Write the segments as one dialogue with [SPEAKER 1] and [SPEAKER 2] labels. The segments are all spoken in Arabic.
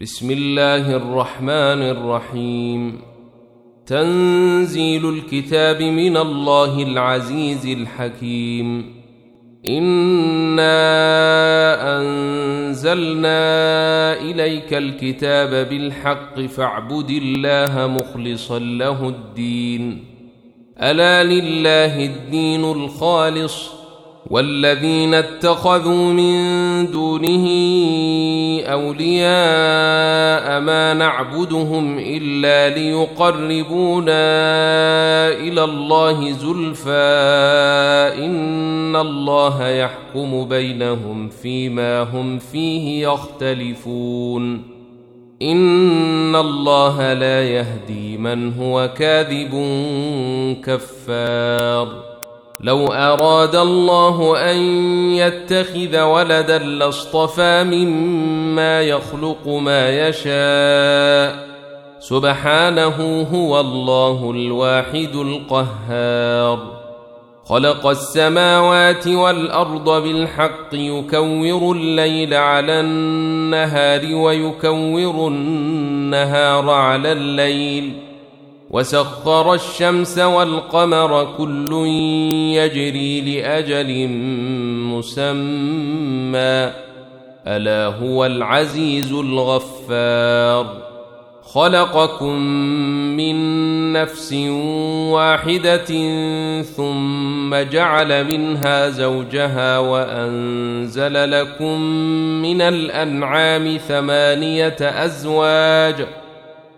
[SPEAKER 1] بسم الله الرحمن الرحيم. تنزيل الكتاب من الله العزيز الحكيم. انا انزلنا اليك الكتاب بالحق فاعبد الله مخلصا له الدين. الا لله الدين الخالص والذين اتخذوا من دونه أولياء ما نعبدهم إلا ليقربونا إلى الله زلفى إن الله يحكم بينهم فيما هم فيه يختلفون إن الله لا يهدي من هو كاذب كفار لو أراد الله أن يتخذ ولدا لاصطفى مما يخلق ما يشاء. سبحانه هو الله الواحد القهار. خلق السماوات والأرض بالحق يكور الليل على النهار ويكور النهار على الليل. وسخر الشمس والقمر كل يجري لأجل مسمى. ألا هو العزيز الغفار. خلقكم من نفس واحدة ثم جعل منها زوجها وأنزل لكم من الأنعام ثمانية أزواج.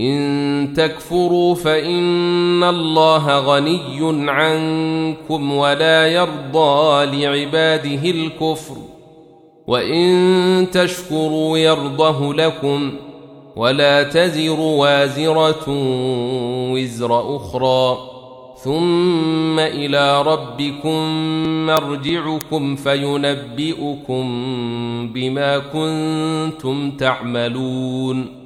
[SPEAKER 1] إن تكفروا فإن الله غني عنكم ولا يرضى لعباده الكفر وإن تشكروا يرضه لكم ولا تزر وازرة وزر أخرى ثم إلى ربكم مرجعكم فينبئكم بما كنتم تعملون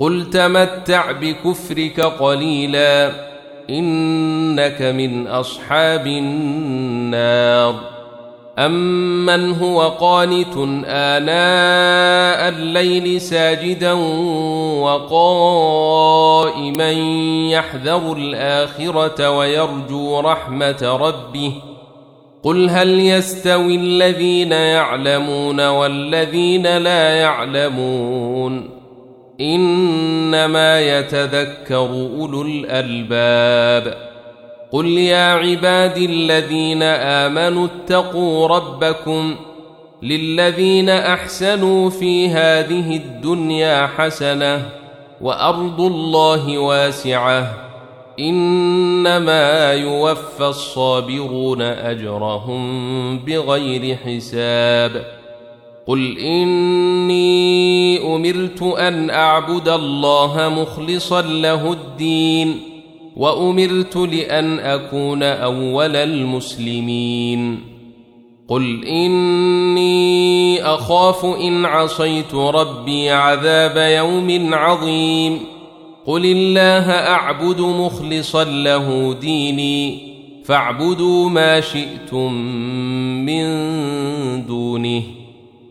[SPEAKER 1] قل تمتع بكفرك قليلا انك من اصحاب النار امن هو قانت اناء الليل ساجدا وقائما يحذر الاخره ويرجو رحمه ربه قل هل يستوي الذين يعلمون والذين لا يعلمون إنما يتذكر أولو الألباب. قل يا عبادي الذين آمنوا اتقوا ربكم للذين أحسنوا في هذه الدنيا حسنة وأرض الله واسعة. إنما يوفى الصابرون أجرهم بغير حساب. قل اني امرت ان اعبد الله مخلصا له الدين وامرت لأن اكون اول المسلمين قل اني اخاف ان عصيت ربي عذاب يوم عظيم قل الله اعبد مخلصا له ديني فاعبدوا ما شئتم من دونه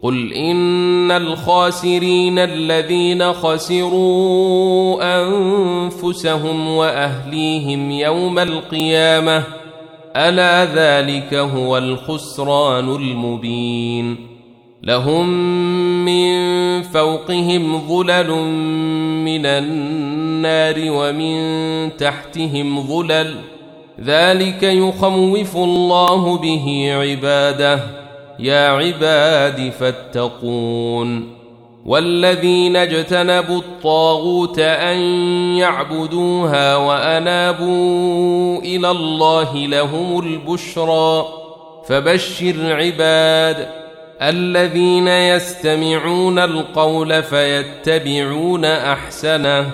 [SPEAKER 1] قل إن الخاسرين الذين خسروا أنفسهم وأهليهم يوم القيامة ألا ذلك هو الخسران المبين. لهم من فوقهم ظلل من النار ومن تحتهم ظلل ذلك يخوف الله به عباده. يا عباد فاتقون والذين اجتنبوا الطاغوت أن يعبدوها وأنابوا إلى الله لهم البشرى فبشر عباد الذين يستمعون القول فيتبعون أحسنه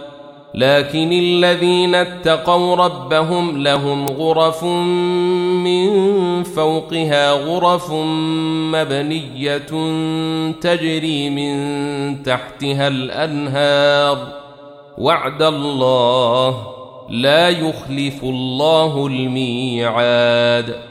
[SPEAKER 1] لكن الذين اتقوا ربهم لهم غرف من فوقها غرف مبنية تجري من تحتها الأنهار. وعد الله لا يخلف الله الميعاد.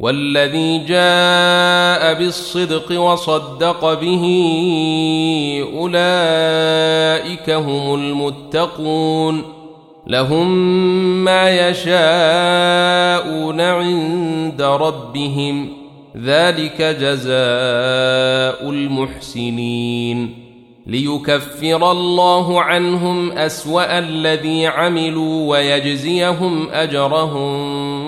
[SPEAKER 1] والذي جاء بالصدق وصدق به أولئك هم المتقون لهم ما يشاءون عند ربهم ذلك جزاء المحسنين ليكفر الله عنهم أسوأ الذي عملوا ويجزيهم أجرهم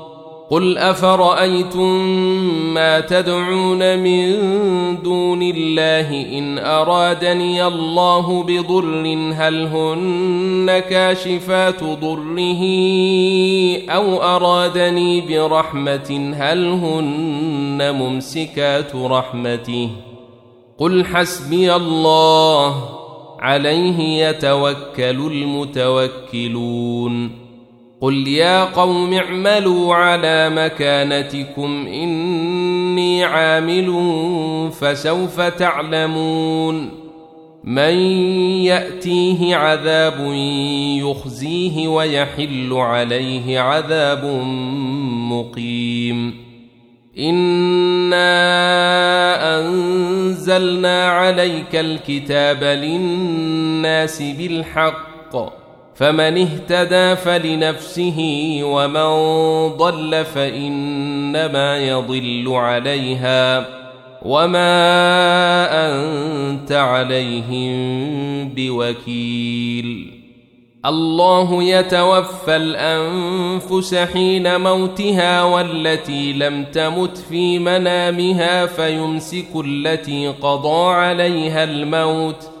[SPEAKER 1] قل افرايتم ما تدعون من دون الله ان ارادني الله بضر هل هن كاشفات ضره أو ارادني برحمه هل هن ممسكات رحمته قل حسبي الله عليه يتوكل المتوكلون قل يا قوم اعملوا على مكانتكم اني عامل فسوف تعلمون من ياتيه عذاب يخزيه ويحل عليه عذاب مقيم انا انزلنا عليك الكتاب للناس بالحق فمن اهتدى فلنفسه ومن ضل فإنما يضل عليها وما أنت عليهم بوكيل. الله يتوفى الأنفس حين موتها والتي لم تمت في منامها فيمسك التي قضى عليها الموت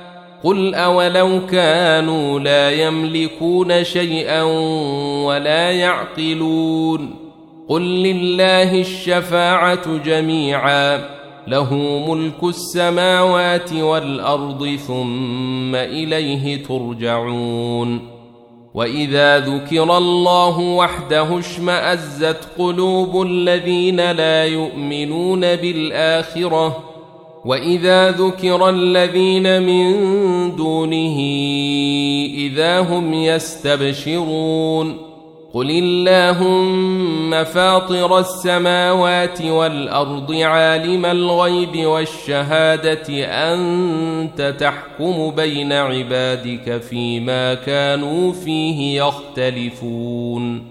[SPEAKER 1] قل أولو كانوا لا يملكون شيئا ولا يعقلون قل لله الشفاعة جميعا له ملك السماوات والأرض ثم إليه ترجعون وإذا ذكر الله وحده اشمأزت قلوب الذين لا يؤمنون بالآخرة واذا ذكر الذين من دونه اذا هم يستبشرون قل اللهم فاطر السماوات والارض عالم الغيب والشهاده انت تحكم بين عبادك فيما كانوا فيه يختلفون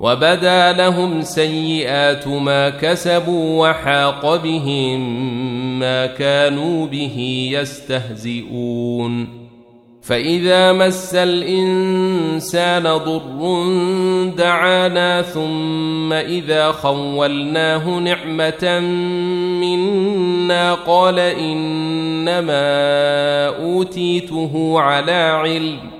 [SPEAKER 1] وبدا لهم سيئات ما كسبوا وحاق بهم ما كانوا به يستهزئون. فإذا مس الإنسان ضر دعانا ثم إذا خولناه نعمة منا قال إنما أوتيته على علم.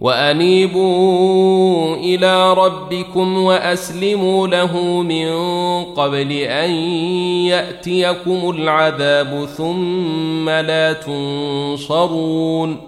[SPEAKER 1] وأنيبوا إلى ربكم وأسلموا له من قبل أن يأتيكم العذاب ثم لا تنصرون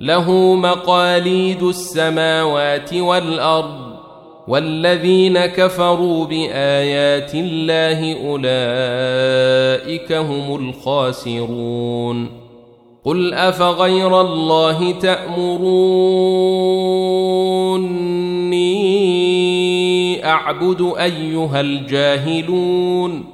[SPEAKER 1] له مقاليد السماوات والأرض والذين كفروا بآيات الله أولئك هم الخاسرون. قل أفغير الله تأمروني أعبد أيها الجاهلون؟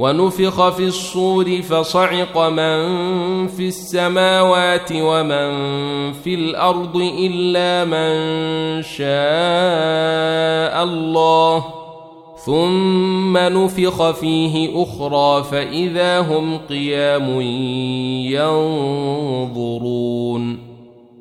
[SPEAKER 1] ونفخ في الصور فصعق من في السماوات ومن في الأرض إلا من شاء الله. ثم نفخ فيه أخرى فإذا هم قيام ينظرون.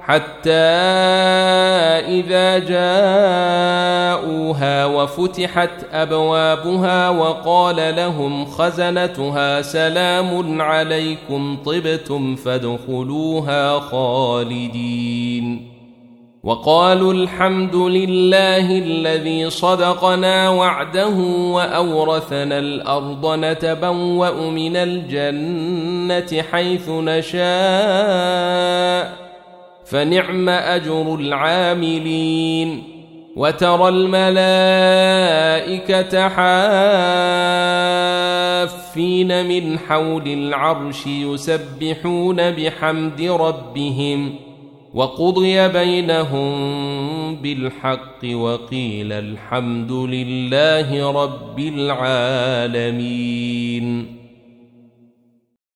[SPEAKER 1] حتى إذا جاءوها وفتحت أبوابها وقال لهم خزنتها سلام عليكم طبتم فادخلوها خالدين. وقالوا الحمد لله الذي صدقنا وعده وأورثنا الأرض نتبوأ من الجنة حيث نشاء. فنعم أجر العاملين. وترى الملائكة حافين من حول العرش يسبحون بحمد ربهم. وقضي بينهم بالحق وقيل الحمد لله رب العالمين.